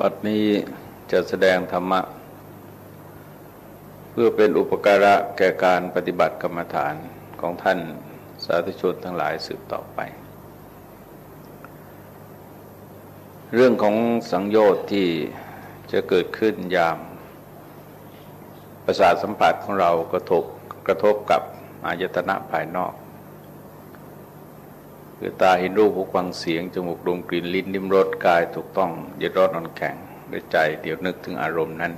บัดนี้จะแสดงธรรมะ เพื่อเป็นอุปการะแก่การปฏิบัติกรรมฐานของท่านสาธุชนทั้งหลายสืบต่อไป เรื่องของสังโยชน์ที่จะเกิดขึ้นยาม ประสาทสัมผัสของเรากระทบกระทบกับอายตนะภายนอก คือตาเห็นรูปหูฟังเสียง จมูกดมกลิ่นลิ้นนิ้มรสกายถูกต้องยึดรอดนอนแข็งด้วยใจเดี๋ยวนึกถึงอารมณ์นั้น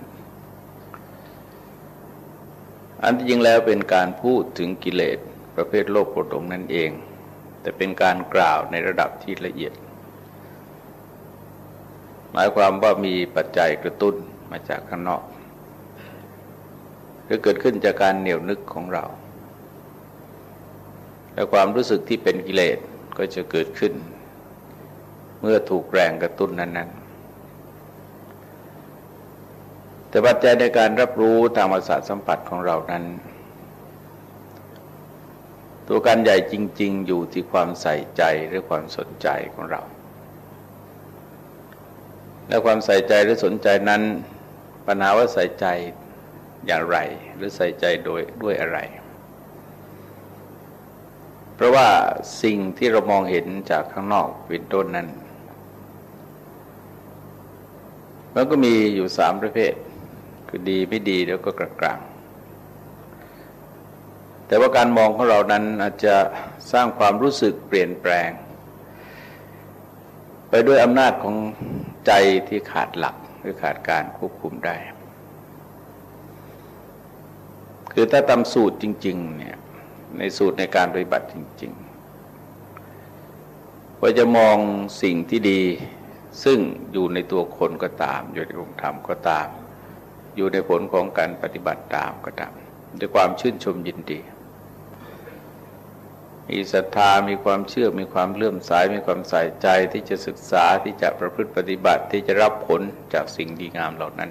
อันที่จริงแล้วเป็นการพูดถึงกิเลสประเภทโลกโกรธงนั่นเอง แต่เป็นการกล่าวในระดับที่ละเอียด หมายความว่ามีปัจจัยกระตุ้นมาจากข้างนอกหรือเกิดขึ้นจากการเหนียวนึกของเรา และความรู้สึกที่เป็นกิเลส ก็จะเกิดขึ้น เมื่อถูกแรงกระตุ้นนั้น ๆ แต่ปัจจัยในการรับรู้ทางประสาทสัมผัสของเรานั้น ตัวการใหญ่จริง ๆ อยู่ที่ความใส่ใจหรือความสนใจของเรา และความใส่ใจหรือสนใจนั้นปัญหาว่าใส่ใจอย่างไร หรือใส่ใจโดยด้วยอะไร เพราะว่าสิ่งที่เรามองเห็นจากข้างนอกเป็นต้นนั้นมันก็มีอยู่สามประเภท คือดีไม่ดีแล้วก็กลางๆแต่ว่าการมองของเรานั้นอาจจะสร้างความรู้สึกเปลี่ยนแปลง ไปด้วยอำนาจของใจที่ขาดหลักหรือขาดการควบคุมได้ คือถ้าตามสูตรจริง ๆ เนี่ย ในสูตรในการปฏิบัติจริงๆว่าจะมองสิ่งที่ดีซึ่งอยู่ในตัวคนก็ตาม อยู่ในองค์ธรรมก็ตาม อยู่ในผลของการปฏิบัติตามก็ตาม ด้วยความชื่นชมยินดี มีศรัทธามีความเชื่อมีความเลื่อมใสมีความใส่ใจที่จะศึกษาที่จะประพฤติปฏิบัติที่จะรับผลจากสิ่งดีงามเหล่านั้น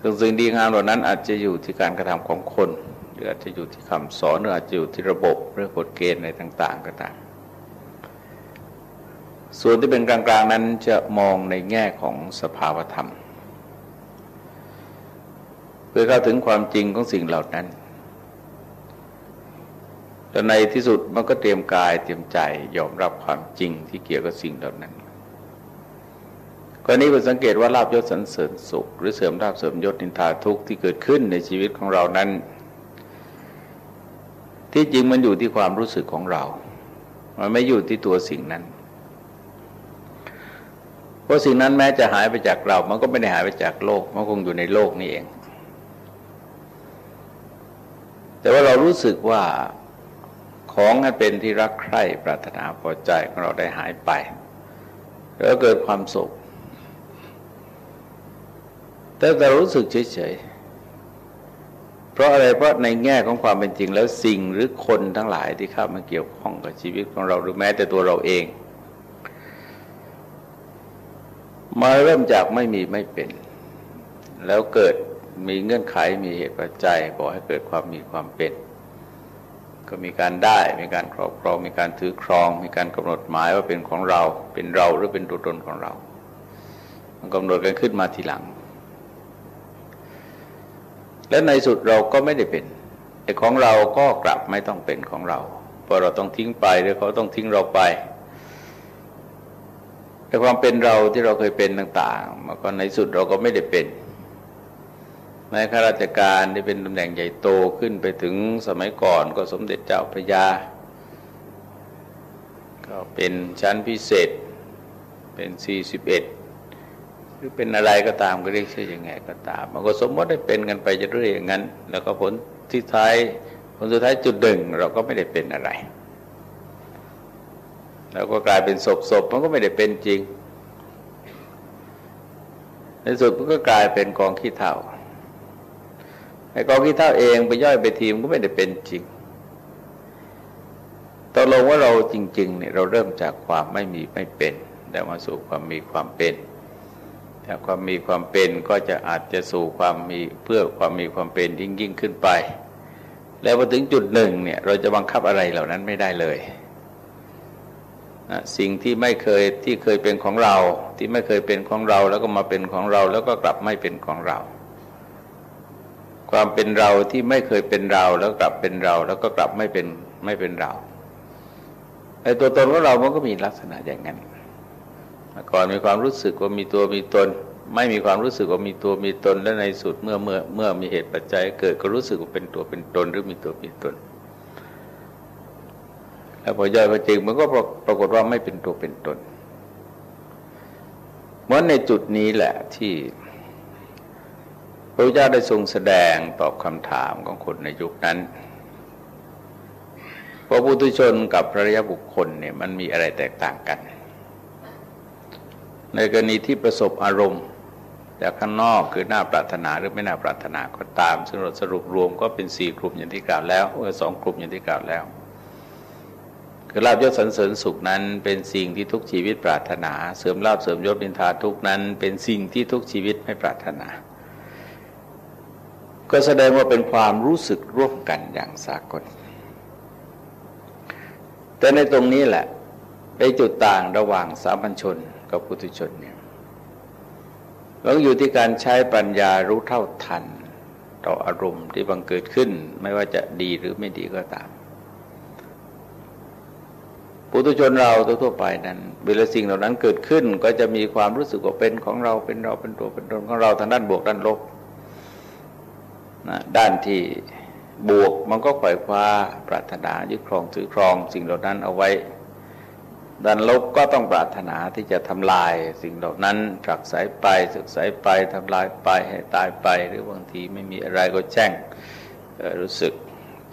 ซึ่งสิ่งดีงามเหล่านั้นอาจจะอยู่ที่การกระทำของคน รืออาจจะอยู่ที่คำสอนหรืออาจจะอยู่ที่ระบบหรือกฎเกณฑ์อะไรต่าง ๆ ก็ตามส่วนที่เป็นกลางๆนั้นจะมองในแง่ของสภาวธรรม เพื่อเข้าถึงความจริงของสิ่งเหล่านั้นแต่ในที่สุดมันก็เตรียมกายเตรียมใจยอมรับความจริงที่เกี่ยวกับสิ่งเหล่านั้นกรณีเราสังเกตว่าลาบยศสันเสริญสุข หรือเสริมลาบเสริมยศนินทาทุกข์ที่เกิดขึ้นในชีวิตของเรานั้น ที่จริงมันอยู่ที่ความรู้สึกของเรา มันไม่อยู่ที่ตัวสิ่งนั้น เพราะสิ่งนั้นแม้จะหายไปจากเรา มันก็ไม่ได้หายไปจากโลก มันคงอยู่ในโลกนี่เอง แต่ว่าเรารู้สึกว่าของให้เป็นที่รักใคร่ปรารถนาพอใจของเราได้หายไป แล้วเกิดความสุข แต่เรารู้สึกเฉยๆ เพราะอะไรเพราะในแง่ของความเป็นจริงแล้วสิ่งหรือคนทั้งหลายที่เข้ามาเกี่ยวข้องกับชีวิตของเราหรือแม้แต่ตัวเราเอง มาเริ่มจากไม่มีไม่เป็น แล้วเกิดมีเงื่อนไขมีเหตุปัจจัยบอกให้เกิดความมีความเป็น ก็มีการได้มีการครอบครอง มีการถือครอง มีการกำหนดหมายว่าเป็นของเราเป็นเราหรือเป็นตัวตนของเรา มันกำหนดกันขึ้นมาทีหลัง และในสุดเราก็ไม่ได้เป็นไอ้ของเราก็กลับไม่ต้องเป็นของเราเพราะเราต้องทิ้งไปหรือเขาต้องทิ้งเราไป แต่ความเป็นเราที่เราเคยเป็นต่างๆมันก็ในสุดเราก็ไม่ได้เป็นแม้ข้าราชการที่เป็นตำแหน่งใหญ่โตขึ้นไปถึงสมัยก่อนก็สมเด็จเจ้าพระยา ก็เป็นชั้นพิเศษเป็น 41 หรือเป็นอะไรก็ตามก็เรียกชื่อยังไงก็ตาม มันก็สมมติได้เป็นกันไปจะเรื่อยอย่างนั้น แล้วก็ผลที่ท้ายผลสุดท้ายจุดดึงเราก็ไม่ได้เป็นอะไร แล้วก็กลายเป็นศพศพมันก็ไม่ได้เป็นจริง ในสุดมันก็กลายเป็นกองขี้เถ้าไอ้กองขี้เถ้าเองไปย่อยไปทีมก็ไม่ได้เป็นจริงตกลงว่าเราจริงๆเนี่ยเราเริ่มจากความไม่มีไม่เป็นแต่มาสู่ความมีความเป็น ความมีความเป็นก็จะอาจจะสู่ความมีเพื่อความมีความเป็นยิ่งยิ่งขึ้นไป แล้วพอถึงจุดหนึ่งเนี่ยเราจะบังคับอะไรเหล่านั้นไม่ได้เลยนะสิ่งที่ไม่เคยที่เคยเป็นของเราที่ไม่เคยเป็นของเราแล้วก็มาเป็นของเราแล้วก็กลับไม่เป็นของเรา ความเป็นเราที่ไม่เคยเป็นเราแล้วกลับเป็นเราแล้วก็กลับไม่เป็นไม่เป็นเราไอ้ตัวตนของเรามันก็มีลักษณะอย่างนั้น ก่อนมีความรู้สึกว่ามีตัวมีตน ไม่มีความรู้สึกว่ามีตัวมีตน และในสุดเมื่อเมื่อเมื่อมีเหตุปัจจัย เกิดก็รู้สึกว่าเป็นตัวเป็นตนหรือมีตัวมีตน แล้วพอย่อยพอจริงมันก็ปรากฏว่าไม่เป็นตัวเป็นตนเหมือนในจุดนี้แหละที่พระพุทธเจ้าได้ทรงแสดงตอบคำถามของคนในยุคนั้นพระพุทุชนกับพระรยบุคคลเนี่ยมันมีอะไรแตกต่างกัน ในกรณีที่ประสบอารมณ์จากข้างนอกคือหน้าปรารถนาหรือไม่น่าปรารถนาก็ตามซึ่งเราสรุปรวมก็เป็นสี่กลุ่มอย่างที่กล่าวแล้วเออสองกลุ่มอย่างที่กล่าวแล้ว คือลาบยศสันเสริญสุขนั้นเป็นสิ่งที่ทุกชีวิตปรารถนา เสริมลาบเสริมยศบินทาทุกนั้น เป็นสิ่งที่ทุกชีวิตไม่ปรารถนา ก็แสดงว่าเป็นความรู้สึกร่วมกันอย่างสากล แต่ในตรงนี้แหละไปจุดต่างระหว่างสามัญชน กับปุถุชนเนี่ยเราอยู่ที่การใช้ปัญญารู้เท่าทัน ต่ออารมณ์ที่บังเกิดขึ้น ไม่ว่าจะดีหรือไม่ดีก็ตามปุถุชนเราทั่วไปนั้นเวลาสิ่งเหล่านั้นเกิดขึ้นก็จะมีความรู้สึกว่าเป็นของเราเป็นเราเป็นตัวเป็นตนของเราทางด้านบวกด้านลบนะด้านที่บวกมันก็ปล่อยคว้าปรารถนายึดครองถือครองสิ่งเหล่านั้นเอาไว้ ด้านลบก็ต้องปรารถนาที่จะทำลายสิ่งเหล่านั้นจักสายไปสึกสายไปทำลายไปให้ตายไป หรือบางทีไม่มีอะไรก็แจ้งรู้สึก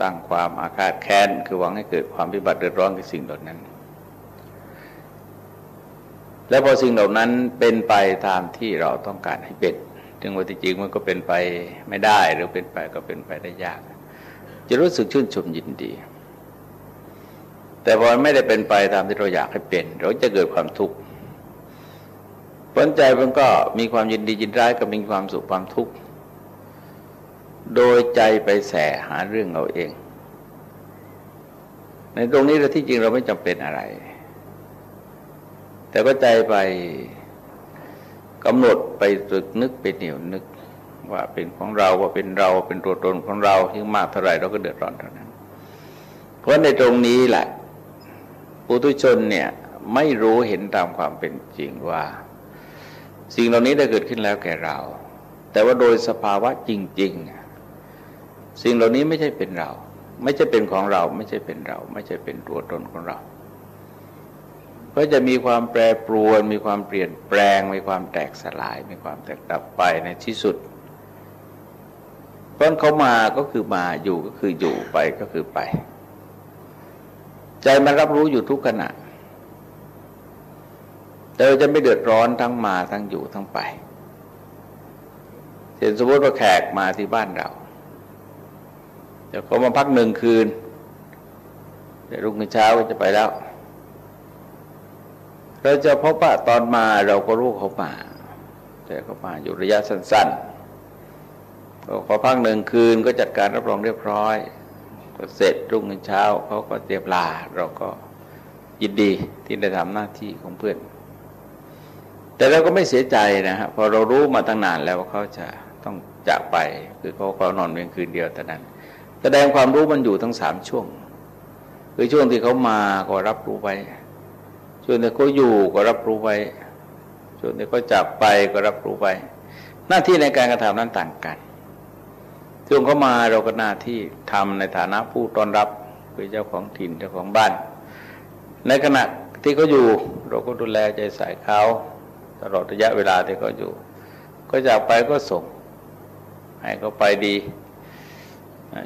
ตั้งความอาฆาตแค้นคือหวังให้เกิดความพิบัติเดือดร้อนกับสิ่งเหล่านั้น และพอสิ่งเหล่านั้นเป็นไปตามที่เราต้องการให้เป็นถึงว่าจริงมันก็เป็นไปไม่ได้หรือเป็นไปก็เป็นไปได้ยาก จะรู้สึกชื่นชมยินดี แต่พอไม่ได้เป็นไปตามที่เราอยากให้เป็นเราจะเกิดความทุกข์ผลใจมันก็มีความยินดียินร้ายกับมีความสุขความทุกข์โดยใจไปแสหาเรื่องเราเอง ในตรงนี้เราที่จริงเราไม่จำเป็นอะไร แต่ก็ใจไปกำหนดไปตึกนึกไปเหนียวนึกว่าเป็นของเราว่าเป็นเราเป็นตัวตนของเรายิ่งมากเท่าไหร่เราก็เดือดร้อนเท่านั้น เพราะในตรงนี้แหละ ปุถุชนเนี่ยไม่รู้เห็นตามความเป็นจริงว่า สิ่งเหล่านี้ได้เกิดขึ้นแล้วแก่เรา แต่ว่าโดยสภาวะจริง ๆ สิ่งเหล่านี้ไม่ใช่เป็นเรา ไม่ใช่เป็นของเรา ไม่ใช่เป็นเรา ไม่ใช่เป็นตัวตนของเราเพราะจะมีความแปรปรวน มีความเปลี่ยนแปลง มีความแตกสลาย มีความแตกดับไปในที่สุดเพราะเขามาก็คือมาอยู่ก็คืออยู่ไปก็คือไป ใจมันรับรู้อยู่ทุกขณะแต่เราจะไม่เดือดร้อนทั้งมาทั้งอยู่ทั้งไปเช่นสมมติว่าแขกมาที่บ้านเราจะเขามาพักหนึ่งคืนเดี๋ยวรุ่งเช้าก็จะไปแล้ว เราจะพบว่าตอนมาเราก็รู้เขามาแต่เขามาอยู่ระยะสั้นๆพอพักหนึ่งคืนก็จัดการรับรองเรียบร้อย ก็เสร็จรุ่งเช้าเขาก็เตรียมลา เราก็ยินดีที่ได้ทำหน้าที่ของเพื่อน แต่เราก็ไม่เสียใจนะครับพอเรารู้มาตั้งนานแล้วว่าเขาจะต้องจากไป คือเขาเขานอนเพียงคืนเดียวแต่นั้น แสดงความรู้มันอยู่ทั้งสามช่วง คือช่วงที่เขามาก็รับรู้ไว้ช่วงที่เขาอยู่ก็รับรู้ไว้ช่วงที่เขาจากไปก็รับรู้ไว้หน้าที่ในการกระทำนั้นต่างกัน ช่วงเขามาเราก็หน้าที่ทำในฐานะผู้ต้อนรับคือเจ้าของถิ่นเจ้าของบ้าน ในขณะที่เขาอยู่ เราก็ดูแลใจใส่เขาตลอดระยะเวลาที่เขาอยู่ ก็จากไปก็ส่ง ให้เขาไปดี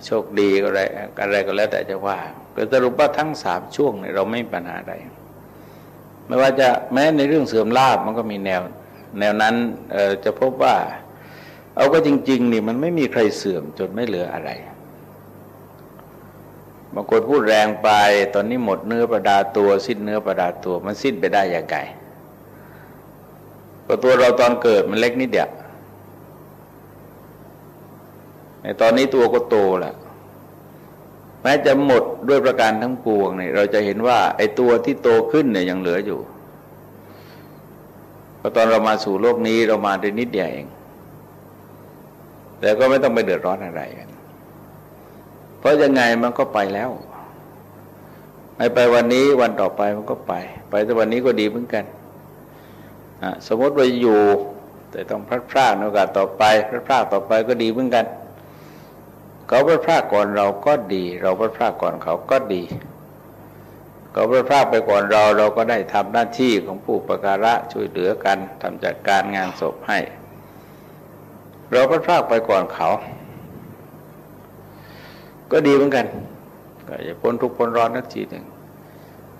โชคดีอะไรอะไรก็แล้วแต่จะว่าก็สรุปว่าทั้งสามช่วงเนี่ยเราไม่มีปัญหาใดไม่ว่าจะแม้ในเรื่องเสื่อมลาบมันก็มีแนว แนวนั้นจะพบว่า เอาก็จริงๆนี่มันไม่มีใครเสื่อมจนไม่เหลืออะไรบางคนพูดแรงไปตอนนี้หมดเนื้อประดาตัวสิ้นเนื้อประดาตัวมันสิ้นไปได้อย่างไงก็ตัวเราตอนเกิดมันเล็กนิดเดียวในตอนนี้ตัวก็โตแล้วแม้จะหมดด้วยประการทั้งปวงเนี่ยเราจะเห็นว่า ไอ้ตัวที่โตขึ้นเนี่ยยังเหลืออยู่พอตอนเรามาสู่โลกนี้เรามาได้นิดเดียวเอง แต่ก็ไม่ต้องไปเดือดร้อนอะไรกัน เพราะยังไงมันก็ไปแล้ว ไม่ไปวันนี้วันต่อไปมันก็ไป ไปแต่วันนี้ก็ดีเหมือนกัน สมมติว่าอยู่ แต่ต้องพลาดพลาดโอกาสต่อไปพลาดพลาดต่อไปก็ดีเหมือนกัน เขาพลาดพลาดก่อนเราก็ดี เราพลาดพลาดก่อนเขาก็ดีเขาพลาดพลาดไปก่อนเรา เราก็ได้ทำหน้าที่ของผู้ประการะช่วยเหลือกันทำจัดการงานศพให้ เราพลาดพลาดไปก่อนเขา ก็ดีเหมือนกันก็จะพ้นทุกข์พ้นร้อนนักทีหนึ่ง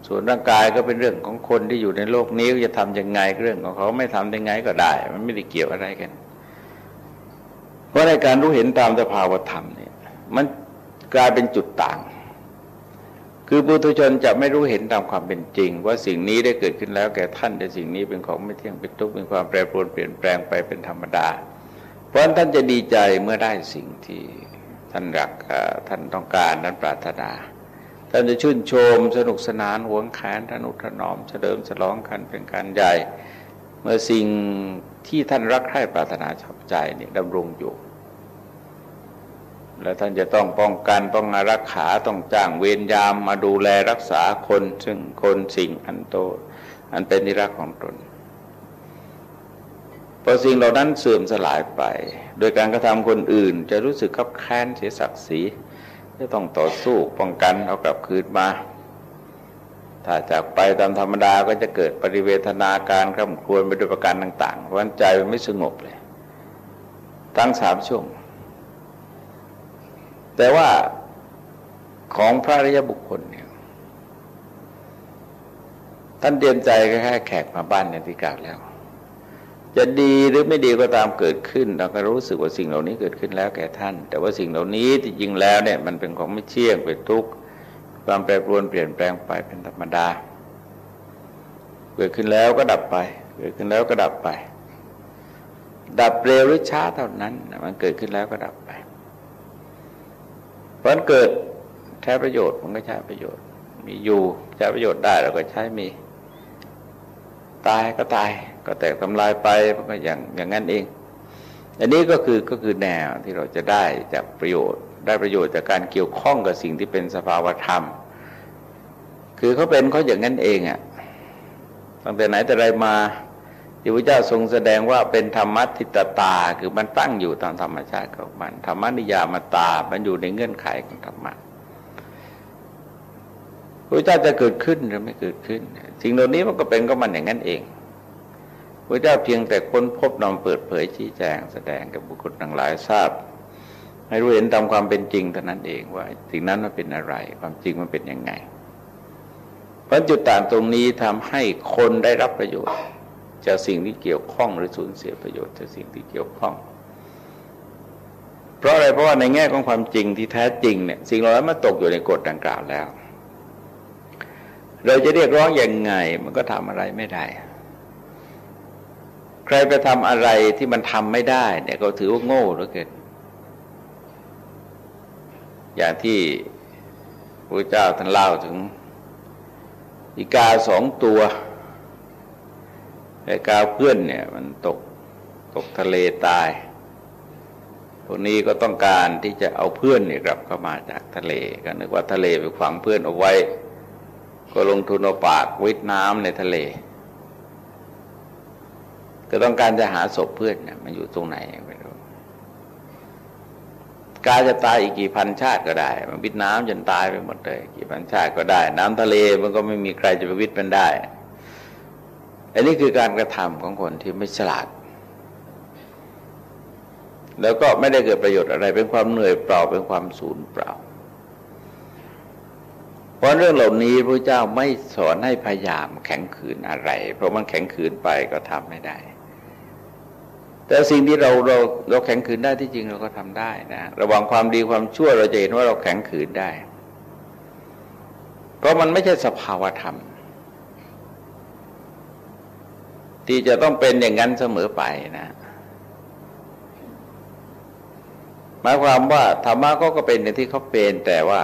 ส่วนร่างกายก็เป็นเรื่องของคนที่อยู่ในโลกนี้จะทำยังไงเรื่องของเขาไม่ทำยังไงก็ได้ มันไม่ได้เกี่ยวอะไรกัน เพราะในการรู้เห็นตามสภาวธรรมเนี่ยมันกลายเป็นจุดต่าง คือปุถุชนจะไม่รู้เห็นตามความเป็นจริง ว่าสิ่งนี้ได้เกิดขึ้นแล้วแก่ท่านแต่สิ่งนี้เป็นของไม่เที่ยงเป็นทุกข์เป็นความแปรปรวนเปลี่ยนแปลงไปเป็นธรรมดา เพราะนั้นท่านจะดีใจเมื่อได้สิ่งที่ท่านรักท่านต้องการนั้นปรารถนา ท่านจะชื่นชมสนุกสนานหวงแขนทนุถนอมเฉลิมฉลองกันเป็นการใหญ่ เมื่อสิ่งที่ท่านรักใคร่ปรารถนาชอบใจนี่ดำรงอยู่ และท่านจะต้องป้องกันป้องรักขาต้องจ้างเวรยามมาดูแลรักษาคน ซึ่งคนสิ่งอันโต อันเป็นที่รักของตน พอสิ่งเหล่านั้นเสื่อมสลายไป โดยการกระทำคนอื่น จะรู้สึกขับแค้นเสียศักดิ์ศรีจะต้องต่อสู้ป้องกันเอากลับคืนมา ถ้าจากไปตามธรรมดาก็จะเกิดปริเวทนาการคร่ำครวญไปด้วยประการต่างๆวันใจมันไม่สงบเลย ตั้งสามช่วง แต่ว่าของพระริยบุคคลเนี่ยท่านเตรียมใจแค่แขกมาบ้านอย่างที่กล่าวแล้ว จะดีหรือไม่ดีก็ตามเกิดขึ้น เราก็รู้สึกว่าสิ่งเหล่านี้เกิดขึ้นแล้วแก่ท่าน แต่ว่าสิ่งเหล่านี้ที่จริงแล้วเนี่ยมันเป็นของไม่เที่ยงเป็นทุกข์ความแปรปรวนเปลี่ยนแปลงไปเป็นธรรมดา เกิดขึ้นแล้วก็ดับไป เกิดขึ้นแล้วก็ดับไป ดับเร็วหรือช้าเท่านั้น มันเกิดขึ้นแล้วก็ดับไปเพราะเกิดใช้ประโยชน์มันก็ใช้ประโยชน์ มีอยู่ใช้ประโยชน์ได้เราก็ใช้มี ตายก็ตาย ก็แตกทำลายไปมันก็อย่างอย่างนั้นเอง อันนี้ก็คือก็คือแนวที่เราจะได้จากประโยชน์ ได้ประโยชน์จากการเกี่ยวข้องกับสิ่งที่เป็นสภาวธรรม คือเขาเป็นเขาอย่างนั้นเองอะ่ะตั้งแต่ไหนแต่ไรมาที่พระเจ้าทรงแสดงว่าเป็นธรรมะทิตตา คือมันตั้งอยู่ตามธรรมชาติของมันธรรมนิยามตา มันอยู่ในเงื่อนไขของธรรมะพระเจ้าจะเกิดขึ้นหรือไม่เกิดขึ้น สิ่งเหล่านี้มันก็เป็นก็มันอย่างนั้นเอง พระเจ้าเพียงแต่ค้นพบนำเปิดเผยชี้แจง แสดงกับบุคคลทั้งหลายทราบ ให้รู้เห็นตามความเป็นจริงเท่านั้นเองว่าสิ่งนั้นมันเป็นอะไร ความจริงมันเป็นยังไงเพราะจุดต่างตรงนี้ทำให้คนได้รับประโยชน์ จากสิ่งที่เกี่ยวข้องหรือสูญเสียประโยชน์จากสิ่งที่เกี่ยวข้อง เพราะอะไรเพราะว่าในแง่ของความจริงที่แท้จริงเนี่ยสิ่งเหล่านั้นมาตกอยู่ในกฎดังกล่าวแล้ว เราจะเรียกร้องอย่างไงมันก็ทำอะไรไม่ได้ ใครไปทำอะไรที่มันทำไม่ได้ เนี่ยก็ถือว่าโง่เหลือเกินอย่างที่พระเจ้าท่านเล่าถึงอีกาสองตัวไอ้กาเพื่อนเนี่ยมันตกตกทะเลตาย พวกนี้ก็ต้องการที่จะเอาเพื่อนเนี่ยกลับเข้ามาจากทะเลก็นึกว่าทะเลไปขวางเพื่อนเอาไว้ ก็ลงทุนเอาปากวิทน้ำในทะเล ก็ต้องการจะหาศพเพื่อนเนี่ยมันอยู่ตรงไหนไม่รู้กายจะตายอีกกี่พันชาติก็ได้ มันวิทน้ำจนตายไปหมดเลยกี่พันชาติก็ได้ น้ำทะเลมันก็ไม่มีใครจะไปวิทมันได้ อันนี้คือการกระทำของคนที่ไม่ฉลาด แล้วก็ไม่ได้เกิดประโยชน์อะไรเป็นความเหนื่อยเปล่าเป็นความสูญเปล่า เพราะเรื่องเหล่านี้พระเจ้าไม่สอนให้พยายามแข็งขืนอะไร เพราะมันแข็งขืนไปก็ทำไม่ได้ แต่สิ่งที่เราเราเราแข็งขืนได้ที่จริงเราก็ทำได้นะระว่างความดีความชั่วเราจะเห็นว่าเราแข็งขืนได้ เพราะมันไม่ใช่สภาวธรรม ที่จะต้องเป็นอย่างนั้นเสมอไปนะหมายความว่าธรรมะก็ก็เป็นอย่างที่เขาเป็นแต่ว่า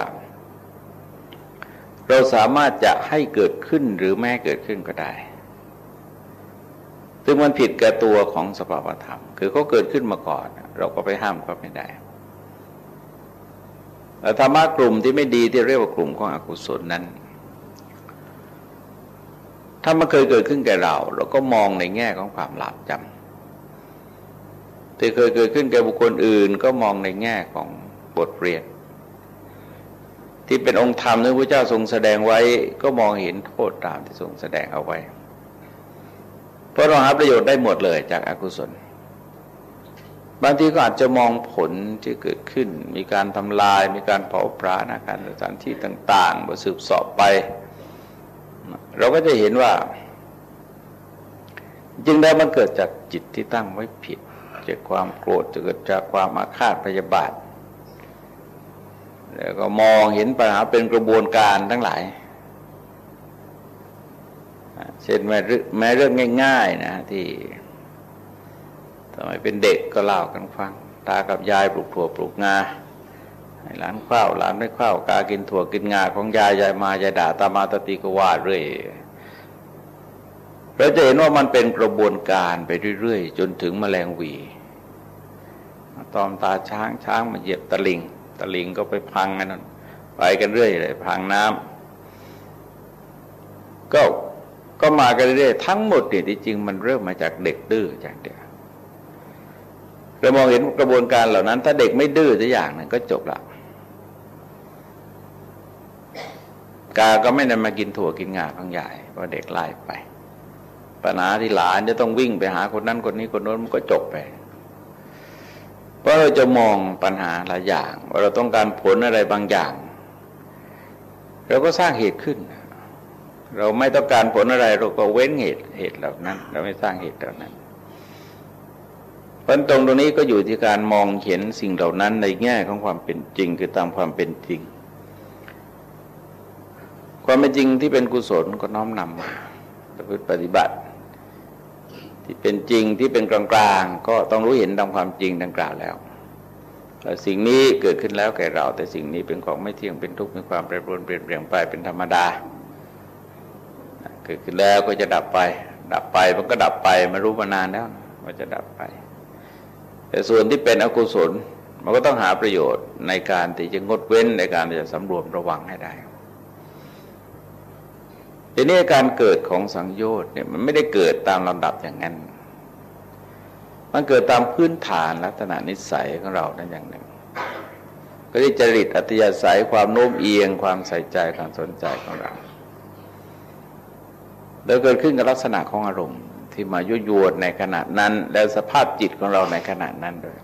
เราสามารถจะให้เกิดขึ้นหรือแม่เกิดขึ้นก็ได้ ซึ่งมันผิดกับตัวของสภาวธรรม คือเขาเกิดขึ้นมาก่อน เราก็ไปห้ามเขาไม่ได้ธรรมะกลุ่มที่ไม่ดีที่เรียกว่ากลุ่มของอกุศลนั้น ถ้ามันเคยเกิดขึ้นแก่เรา เราก็มองในแง่ของความหลาบจำที่เคยเกิดขึ้นแก่บุคคลอื่น ก็มองในแง่ของบทเรียน ที่เป็นองค์ธรรมที่พระเจ้าทรงแสดงไว้ ก็มองเห็นโทษตามที่ทรงแสดงเอาไว้ เพราะเราหาประโยชน์ได้หมดเลยจากอากุศล บางทีก็อาจจะมองผลที่เกิดขึ้น มีการทำลาย มีการเผาปราอาการสถานที่ต่างๆมาสืบสอบไป เราก็จะเห็นว่า จึงได้มันเกิดจากจิตที่ตั้งไว้ผิดจากความโกรธจะเกิดจากความอาฆาตพยาบาทแล้วก็มองเห็นปัญหาเป็นกระบวนการทั้งหลาย เช่นแม้เรื่องง่าย ๆ นะที่ทำไมเป็นเด็กก็เล่ากันฟัง ตากับยายปลูกถั่วปลูกงาให้หลานข้าวหลานไม่ข้าวกากินถั่วกินงาของยายยายมายายด่าตามาตตีกว่าเรื่อยเราจะเห็นว่ามันเป็นกระบวนการไปเรื่อยๆ จนถึงแมลงวีตอมตาช้างช้างมาเหยียบตะลิง ตะลิงก็ไปพังกันนั่นไปกันเรื่อยเลยพังน้ำก็ ก็มากันเรื่อยๆทั้งหมดเนี่ยที่จริงมันเริ่มมาจากเด็กดื้ออย่างเดียวเรามองเห็นกระบวนการเหล่านั้น ถ้าเด็กไม่ดื้อสักอย่างนึงก็จบละกาก็ไม่ได้มากินถั่วกินงาของใหญ่เพราะเด็กไล่ไป ปัญหาที่หลานจะต้องวิ่งไปหาคนนั้นคนนี้คนโน้นมันก็จบไปเพราะเราจะมองปัญหาหลายอย่าง ว่าเราต้องการผลอะไรบางอย่างเราก็สร้างเหตุขึ้นเเราไม่ต้องการผลอะไรเราก็เว้นเหตุเหตุเหล่านั้น เราไม่สร้างเหตุเหล่านั้นเพราะตรงตรงนี้ก็อยู่ที่การมองเห็นสิ่งเหล่านั้นในแง่ของความเป็นจริงคือตามความเป็นจริง ความเป็นจริงที่เป็นกุศลก็น้อมนำมาประพฤติปฏิบัติ ที่เป็นจริงที่เป็นกลางๆ ก็ต้องรู้เห็นตามความจริงดังกล่าวแล้วสิ่งนี้เกิดขึ้นแล้วแก่เรา แต่สิ่งนี้เป็นของไม่เที่ยงเป็นทุกข์มีความแปรปรวนเปลี่ยนแปลงไปเป็นธรรมดา เกิดขึ้นแล้วก็จะดับไป ดับไปมันก็ดับไปมารู้มานานแล้วว่าจะดับไป แต่ส่วนที่เป็นอกุศลมันก็ต้องหาประโยชน์ในการที่จะงดเว้นในการที่จะสำรวมระวังให้ได้ทีนี้การเกิดของสังโยชน์เนี่ยมันไม่ได้เกิดตามลำดับอย่างนั้น มันเกิดตามพื้นฐานลักษณะนิสัยของเรานั่นอย่างหนึ่ง ก็ที่จริตอัตยาศัยความโน้มเอียง ความใส่ใจความสนใจของเรา แล้วเกิดขึ้นกับลักษณะของอารมณ์ ที่มายุยวนในขณะนั้น แล้วสภาพจิตของเราในขณะนั้นด้วย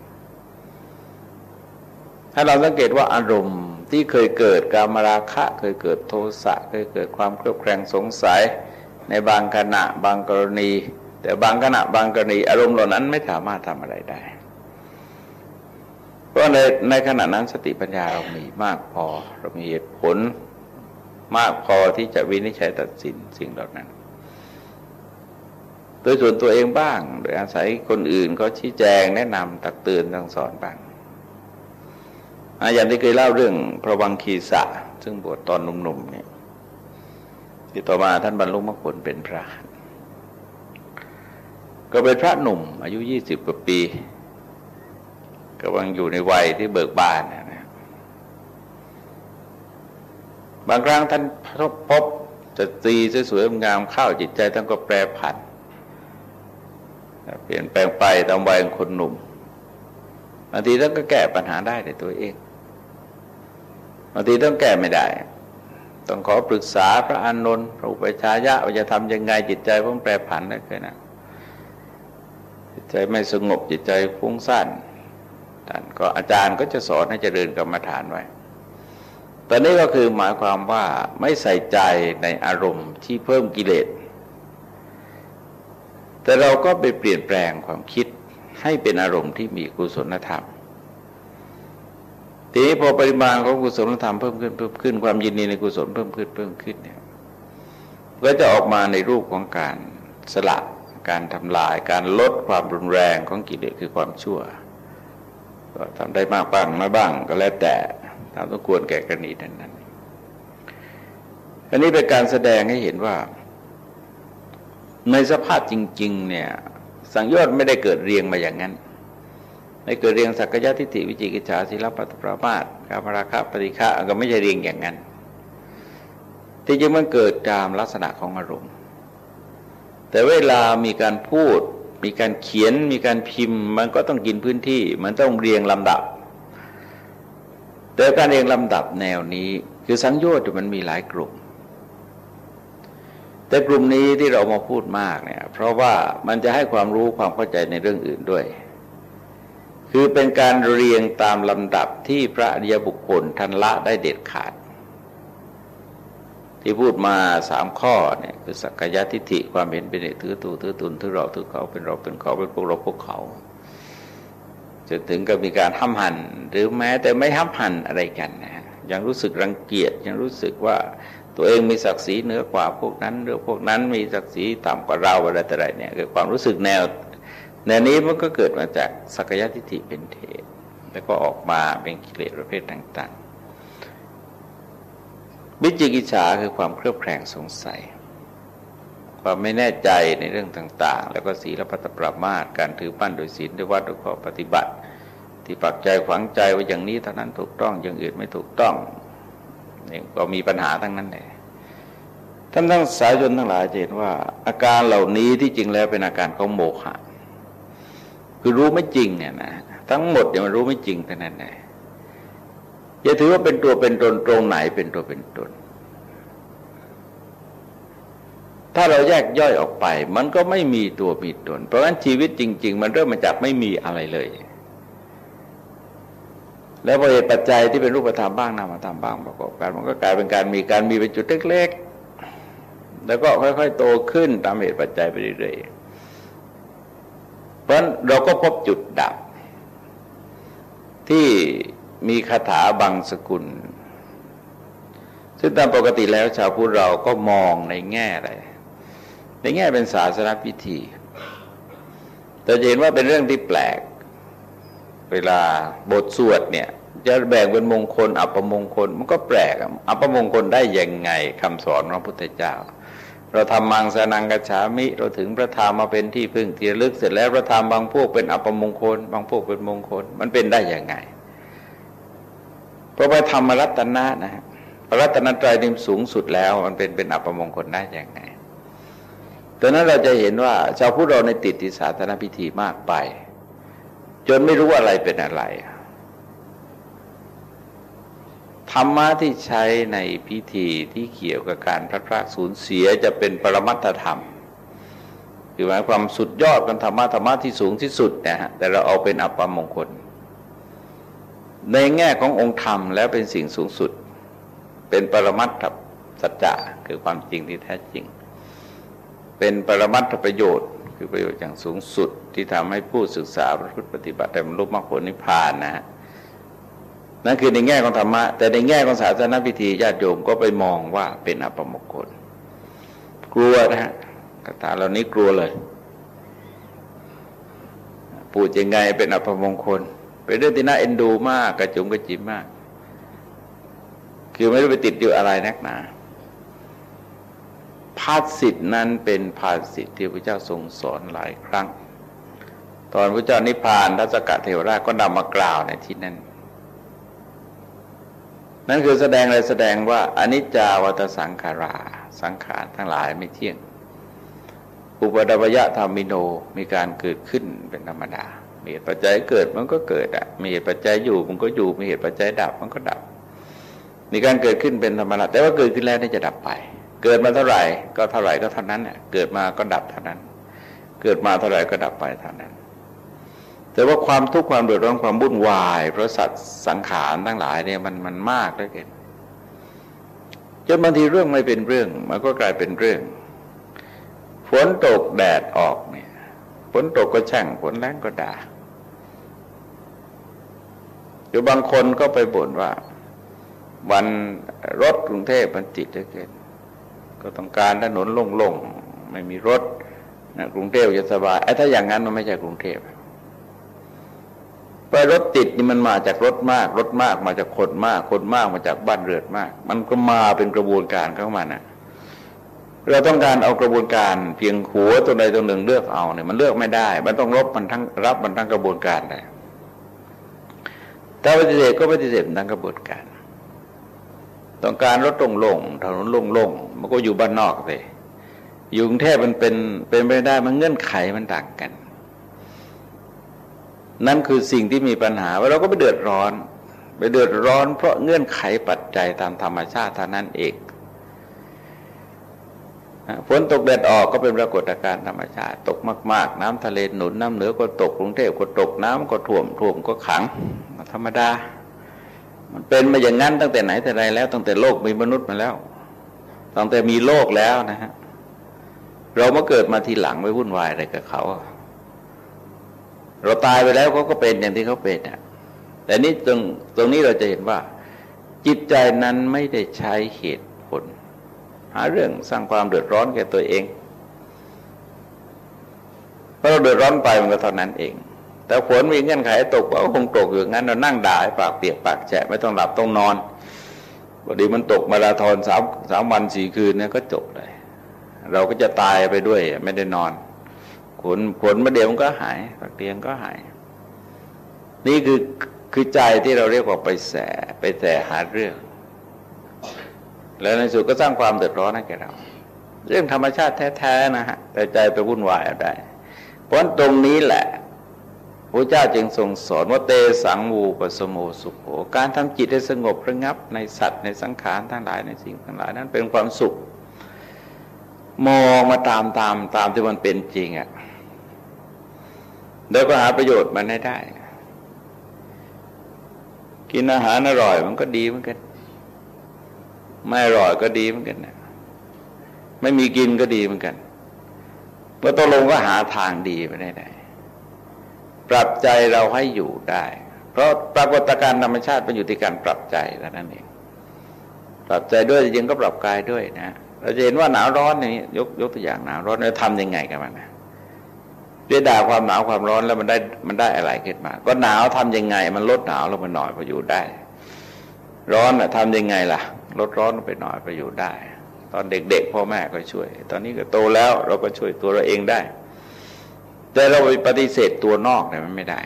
ถ้าเราสังเกตว่าอารมณ์ที่เคยเกิดกามราคะ เคยเกิดโทสะเคยเกิดความเครียดแครงสงสัย ในบางขณะบางกรณี แต่บางขณะบางกรณี อารมณ์เหล่านั้นไม่สามารถทำอะไรได้ เพราะในในขณะนั้นสติปัญญาเรามีมากพอเรามีเหตุผลมากพอที่จะวินิจฉัยตัดสินสิ่งเหล่านั้น โดยส่วนตัวเองบ้าง โดยอาศัยคนอื่นก็ชี้แจงแนะนำตักเตือนสั่งสอนบ้างอย่างที่เคยเล่าเรื่องพระวังคีสะ ซึ่งบวชตอนหนุ่มๆเนี่ยที่ต่อมาท่านบรรลุมรรคผลเป็นพระ ก็เป็นพระหนุ่ม อายุยี่สิบกว่าปีกำลังอยู่ในวัยที่เบิกบานนะบางครั้งท่านพบจะตีสวยๆงามเข้าจิตใจท่านก็แปรผัน เปลี่ยนแปลงไปตามวัยคนหนุ่มบางทีท่านก็แก้ปัญหาได้ในตัวเองบางทีต้องแก้ไม่ได้ ต้องขอปรึกษาพระอานนท์พระอุปชายะว่าจะทำยังไงจิตใจผมแปรผันได้เคยนะจิตใจไม่สงบจิตใจฟุ้งซ่านท่านก็อาจารย์ก็จะสอนให้เจริญกรรมฐานไว้ตอนนี้ก็คือหมายความว่าไม่ใส่ใจในอารมณ์ที่เพิ่มกิเลส แต่เราก็ไปเปลี่ยนแปลงความคิดให้เป็นอารมณ์ที่มีกุศลธรรม ทีนี้พอปริมาณของกุศลธรรมเพิ่มขึ้นเพิ่มขึ้นความยินดีในกุศลเพิ่มขึ้นเพิ่มขึ้นเนี่ยก็จะออกมาในรูปของการสละการทำลายการลดความรุนแรงของกิเลสคือความชั่ว ก็ทำได้มากบ้างน้อยบ้าง ก็แล้วแต่ตามต้องควรแก่กรณีนั้นนั้นอันนี้เป็นการแสดงให้เห็นว่า ในสภาพจริง ๆ เนี่ย สังโยชน์ไม่ได้เกิดเรียงมาอย่างนั้นไม่เกิดเรียงสักยะทิฏฐิวิจิกิจฉาศิลปัตปรามาตกามราคะปฏิฆะก็ไม่ใช่เรียงอย่างนั้นที่จริงมันเกิดตามลักษณะของอารมณ์ แต่เวลามีการพูด มีการเขียน มีการพิมพ์ มันก็ต้องกินพื้นที่ มันต้องเรียงลำดับ แต่การเรียงลำดับแนวนี้ คือสังโยชน์มันมีหลายกลุ่ม แต่กลุ่มนี้ที่เรามาพูดมากเนี่ย เพราะว่ามันจะให้ความรู้ความเข้าใจในเรื่องอื่นด้วย คือเป็นการเรียงตามลำดับที่พระอริยบุคคลทันละได้เด็ดขาด ที่พูดมาสามข้อเนี่ยคือสักกายทิฏฐิความเห็นเป็นถือตูถือตุนถือเราถือเขาเป็นเราเป็นเขาเป็นพวกเราพวกเขาจนถึงกับมีการห้ำหันหรือแม้แต่ไม่ห้ำหันอะไรกันนะยังรู้สึกรังเกียจยังรู้สึกว่า ตัวเองมีศักดิ์ศรีเหนือกว่าพวกนั้นหรือพวกนั้นมีศักดิ์ศรีต่ำกว่าเราอะไรแต่ไรเนี่ยคือความรู้สึกแนวแนวนี้มันก็เกิดมาจากสักยทิฏฐิเป็นเทศแล้วก็ออกมาเป็นกิเลสประเภทต่างๆวิจิกิจฉาคือความเครือบแคลงสงสัย ความไม่แน่ใจในเรื่องต่าง ๆ แล้วก็ศีลปัตปรามาตการถือปั้นโดยศีลด้วยวัดด้วยข้อปฏิบัติ ที่ปักใจฝังใจว่าอย่างนี้เท่านั้นถูกต้องอย่างอื่นไม่ถูกต้อง นี่ก็มีปัญหาทั้งนั้นเลยท่านทั้งสายชนทั้งหลายเห็นว่า อาการเหล่านี้ที่จริงแล้วเป็นอาการของโมฆะคือรู้ไม่จริงเนี่ยนะทั้งหมดเนี่ยมันรู้ไม่จริงเท่นั้นเองอย่าถือว่าเป็นตัวเป็นตนตรงไหนเป็นตัวเป็นตน ถ้าเราแยกย่อยออกไป มันก็ไม่มีตัวมีตน เพราะฉะนั้นชีวิตจริง ๆ มันเริ่มมาจากไม่มีอะไรเลย แล้วพอเหตุปัจจัยที่เป็นรูปธรรมบ้างนามธรรมบ้างประกอบกันมันก็กลายเป็นการมีการมีเป็นจุดเล็กๆ แล้วก็ค่อยๆ โตขึ้นตามเหตุปัจจัยไปเรื่อยๆเพราะเราก็พบจุดดับ ที่มีคาถาบางสกุล ซึ่งตามปกติแล้วชาวพุทธเราก็มองในแง่อะไร ในแง่เป็นศาสนพิธี แต่เห็นว่าเป็นเรื่องที่แปลก เวลาบทสวดเนี่ยจะแบ่งเป็นมงคล อัปมงคลมันก็แปลกอัปมงคลได้ยังไงคำสอนของพระพุทธเจ้า เราทำมังสนังกัจฉามิ เราถึงพระธรรมมาเป็นที่พึ่งที่ลึกเสร็จแล้วพระธรรมบางพวกเป็นอัปมงคล บางพวกเป็นมงคล มันเป็นได้ยังไงเพราะว่าธรรมรัตนะนะพระรัตนตรัยนิมสูงสุดแล้ว มันเป็นเป็นอัปมงคลได้ยังไงตอนนั้นเราจะเห็นว่าชาวพุทธเราในติดติสาธารณพิธีมากไป จนไม่รู้อะไรเป็นอะไรธรรมะที่ใช้ในพิธีที่เกี่ยวกับการพระพรากสูญเสียจะเป็นปรมัตธรรม คือหมายความสุดยอดกันธรรมะธรรมะที่สูงที่สุดนะฮะแต่เราเอาเป็นอัปมงคล ในแง่ขององค์ธรรมแล้วเป็นสิ่งสูงสุด เป็นปรมัตถสัจจะคือความจริงที่แท้จริง เป็นปรมัตถประโยชน์ คือประโยชน์อย่างสูงสุดที่ทำให้ผู้ศึกษาพระพุทธปฏิบัติแต่บรรลุมรรคผลนิพพานนะฮะนั่นคือในแง่ของธรรมะ แต่ในแง่ของศาสนาพิธีญาติโยมก็ไปมองว่าเป็นอัปมงคล กลัวนะฮะคาถาเหล่านี้กลัวเลยพูดยังไงเป็นอัปมงคล เป็นเรื่องที่น่าเอ็นดูมากกระจุมกระจิมมาก คือไม่ได้ไปติดอยู่อะไรนักหนา ภาสิทธินั้นเป็นภาสิทธิที่พระเจ้าทรงสอนหลายครั้ง ตอนพระเจ้านิพพานทัศกะเทวราชก็นำมากล่าวในที่นั้น นั่นคือแสดงอะไรแสดงว่าอนิจจาวัตสังขารา สังขารทั้งหลายไม่เที่ยง อุปดับยะธรรมิโนมีการเกิดขึ้นเป็นธรรมดา มีเหตุปัจจัยเกิดมันก็เกิดอะ มีเหตุปัจจัยอยู่มันก็อยู่ มีเหตุปัจจัยดับมันก็ดับ มีการเกิดขึ้นเป็นธรรมดาแต่ว่าเกิดขึ้นแล้วนี่จะดับไป เกิดมาเท่าไหร่ ก็เท่าไหร่ก็เท่านั้นเนี่ยเกิดมาก็ดับเท่านั้น เกิดมาเท่าไหร่ก็ดับไปเท่านั้น แต่ว่าความทุกข์ความเดือดร้อนความวุ่นวายเพราะสัตว์สังขารทั้งหลายเนี่ยมันมันมากเหลือเกินจนบางทีเรื่องไม่เป็นเรื่อง มันก็กลายเป็นเรื่องฝนตกแดดออกเนี่ยฝนตกก็แช่งฝนแรงก็ด่าหรือบางคนก็ไปบ่นว่า วันรถกรุงเทพมันติดเหลือเกิน ก็ต้องการถนนโล่งๆ ไม่มีรถนะกรุงเทพจะสบายไอ้ถ้าอย่างนั้นมันไม่ใช่กรุงเทพเพรถติดนี่มันมาจากรถมาก รถมากมาจากคนมาก คนมากมาจากบ้านเรือนมาก มันก็มาเป็นกระบวนการเข้ามานะเราต้องการเอากระบวนการเพียงหัวตัวใดตัวหนึ่งเลือกเอาเนี่ยมันเลือกไม่ได้ มันต้องรบมันทั้งรับมันทั้งกระบวนการเลยถ้าปฏิเสธก็ปฏิเสธทั้งกระบวนการ ต้องการรถตรงลงถนนลงลงมันก็อยู่บ้านนอกเลยอยู่กรุงเทพมันเป็นเป็นไปได้มันเงื่อนไขมันต่างกัน นั่นคือสิ่งที่มีปัญหาว่าเราก็ไปเดือดร้อน ไปเดือดร้อนเพราะเงื่อนไขปัจจัยตามธรรมชาติเท่านั้นเองฝนตกแดดออกก็เป็นปรากฏการณ์ธรรมชาติ ตกมาก ๆ น้ำทะเลหนุนน้ำเหนือก็ตกกรุงเทพก็ตกน้ำก็ท่วมท่วมก็ขังธรรมดา มันเป็นมาอย่างนั้นตั้งแต่ไหนแต่ไรแล้ว ตั้งแต่โลกมีมนุษย์มาแล้ว ตั้งแต่มีโลกแล้วนะฮะเรามาเกิดมาทีหลังไม่วุ่นวายอะไรกับเขา เราตายไปแล้วเขาก็เป็นอย่างที่เขาเป็นอะแต่นี่ตรงตรงนี้เราจะเห็นว่า จิตใจนั้นไม่ได้ใช้เหตุผล หาเรื่องสร้างความเดือดร้อนแก่ตัวเองเพราะเราเดือดร้อนไปมันก็เท่านั้นเอง แต่ฝนมีเงื่อนไขตกก็คงตกอยู่งั้นเรานั่งด่าปากเปียกปากแฉะไม่ต้องหลับต้องนอนพอดีมันตกมาราธอนสามสามวันสี่คืนเนี่ยก็จบเลยเราก็จะตายไปด้วยไม่ได้นอนขนขนมาเดี๋ยวมันก็หายปักเตียงก็หาย นี่คือคือใจที่เราเรียกว่าไปแสไปแสหาเรื่อง แล้วในสุดก็สร้างความเดือดร้อนให้แก่เรา เรื่องธรรมชาติแท้ๆนะฮะแต่ใจไปวุ่นวายเอาได้ เพราะตรงนี้แหละ พระเจ้าจึงทรงสอนว่าเตสังวูปสโมสุขโขการทำจิตให้สงบระงับในสัตว์ในสังขารทั้งหลายในสิ่งทั้งหลายนั้นเป็นความสุข มองมาตามตามตามที่มันเป็นจริงอะ่ะแล้วก็หาประโยชน์มันให้ได้ กินอาหารอร่อยมันก็ดีเหมือนกัน ไม่อร่อยก็ดีเหมือนกันนะไม่มีกินก็ดีเหมือนกันเมื่อตกลงก็หาทางดีไปได้ได้ ปรับใจเราให้อยู่ได้ เพราะปรากฏการณ์ธรรมชาติมันอยู่ที่การปรับใจแล้วนั่นเองปรับใจด้วยจริงก็ปรับกายด้วยนะ เราจะเห็นว่าหนาวร้อนอย่างนี้ยกยกตัวอย่างหนาวร้อนเราทำยังไงกันมันนะเรียด่าความหนาวความร้อนแล้วมันได้มันได้อะไรขึ้นมา ก็หนาวทํำยังไง มันลดหนาวลงไปหน่อยพออยู่ได้ ร้อนอะทำยังไงล่ะ ลดร้อนไปหน่อยพออยู่ได้ ตอนเด็กๆพ่อแม่ก็ช่วย ตอนนี้ก็โตแล้วเราก็ช่วยตัวเราเองได้ แต่เราไปปฏิเสธตัวนอกเนี่ยมันไม่ได้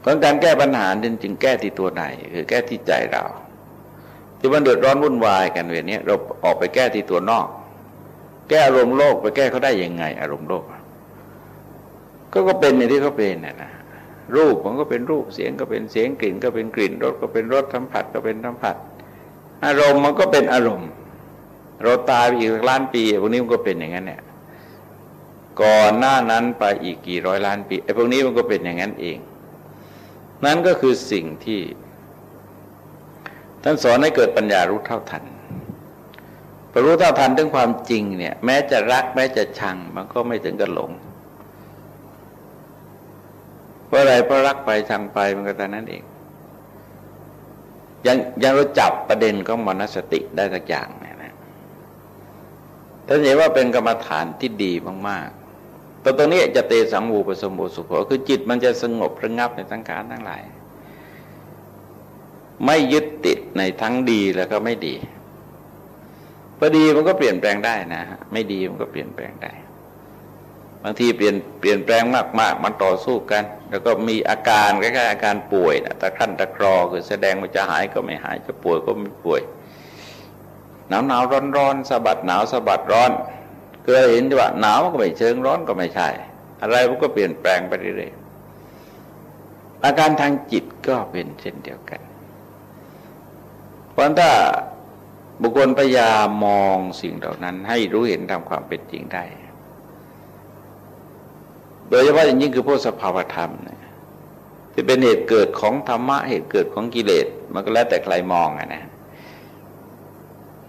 เพราะการแก้ปัญหาจริงๆแก้ที่ตัวไหนคือแก้ที่ใจเราที่มันเดือดร้อนวุ่นวายกันเวลนี้เราออกไปแก้ที่ตัวนอก แก้อารมณ์โลกไปแก้เขาได้ยังไง อารมณ์โลก ก็ก็เป็นในที่เขาเป็นน่ะนะรูปมันก็เป็นรูปเสียงก็เป็นเสียงกลิ่น ก็เป็นกลิ่นรสก็เป็นรสสัมผัสก็เป็นสัมผัส อารมณ์มันก็เป็นอารมณ์ เราตายไปอีกล้านปีพวกนี้มันก็เป็นอย่างนั้นเนี่ย ก่อนหน้านั้นไปอีกกี่ร้อยล้านปีไอ้พวกนี้มันก็เป็นอย่างนั้นเอง นั่นก็คือสิ่งที่ ท่านสอนให้เกิดปัญญารู้เท่าทันพอรู้เท่าทันถึงความจริงเนี่ย แม้จะรักแม้จะชัง มันก็ไม่ถึงกับหลงเพราะอะไรเพราะรักไปชังไปมันก็แต่นั้นเองยังยังรู้จับประเด็นของมนสติได้สักอย่างเนี่ยนะท่านเห็นว่าเป็นกรรมฐานที่ดีมาก ๆ แต่ตรงนี้จะเตสังวูปสมบูสุขคือจิตมันจะสงบระงับในสังขารทั้งหลาย ไม่ยึดติดในทั้งดีแล้วก็ไม่ดีพอดีมันก็เปลี่ยนแปลงได้นะฮะไม่ดีมันก็เปลี่ยนแปลงได้ บางทีเปลี่ยนเปลี่ยนแปลงมากๆมันต่อสู้กัน แล้วก็มีอาการคล้ายๆอาการป่วยนะตะขั้นตะครอคือแสดงว่าจะหายก็ไม่หายจะป่วยก็ไม่ป่วยหนาวหนาวร้อนร้อนสะบัดหนาวสะบัดร้อน ก็เห็นว่าหนาวก็ไม่เชิงร้อนก็ไม่ใช่ อะไรมันก็เปลี่ยนแปลงไปเรื่อยๆอาการทางจิตก็เป็นเช่นเดียวกัน เพราะถ้าบุคคลพยายามมองสิ่งเหล่านั้น ให้รู้เห็นตามความเป็นจริงได้ โดยเฉพาะอย่างยิ่งคือพวกสภาวธรรมเนี่ยที่เป็นเหตุเกิดของธรรมะเหตุเกิดของกิเลส มันก็แล้วแต่ใครมองอะนะ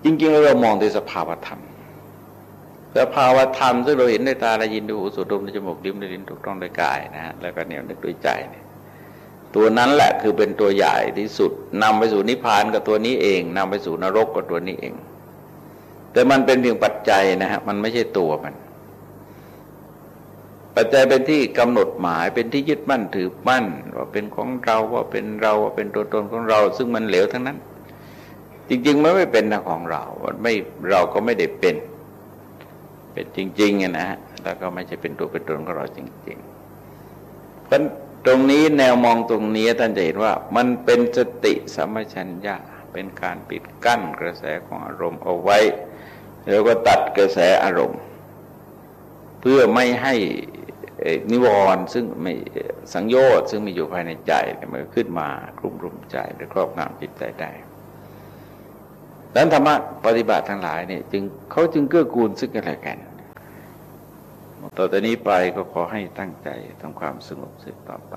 จริงๆเรามองที่สภาวธรรม สภาวธรรมซึ่งเราเห็นด้วยตาได้ยินด้วยหูสูดดมด้วยจมูกดิ้มด้วยลิ้นถูกต้องด้วยกายนะฮะแล้วก็เหนียวนึกด้วยใจเนี่ยตัวนั้นแหละคือเป็นตัวใหญ่ที่สุดนำไปสู่นิพพานกับตัวนี้เองนำไปสู่นรกกับตัวนี้เอง แต่มันเป็นเพียงปัจจัยนะฮะมันไม่ใช่ตัวมัน ปัจจัยเป็นที่กำหนดหมายเป็นที่ยึดมั่นถือมั่น ว่าเป็นของเราว่าเป็นเราว่าเป็นตัวตนของเรา ซึ่งมันเหลวทั้งนั้น จริงๆมันไม่เป็นของเราไม่เราก็ไม่ได้เป็น เป็นจริงๆนะฮะแล้วก็ไม่ใช่เป็นตัวเป็นตนของเราจริง ๆ เพราะตรงนี้แนวมองตรงนี้ท่านจะเห็นว่ามันเป็นสติสัมปชัญญะเป็นการปิดกั้นกระแสของอารมณ์เอาไว้ แล้วก็ตัดกระแสอารมณ์ เพื่อไม่ให้นิวรณ์ซึ่งไม่สังโยชน์ซึ่งมีอยู่ภายในใจมันขึ้นมากลุ่มรุมใจหรือครอบงำจิตใจได้ดังนั้นธรรมะปฏิบัติทั้งหลายเนี่ยจึงเขาจึงเกื้อกูลซึ่งกันและกัน ต่อจากนี้ไปก็ขอให้ตั้งใจทำความสงบสืบต่อไป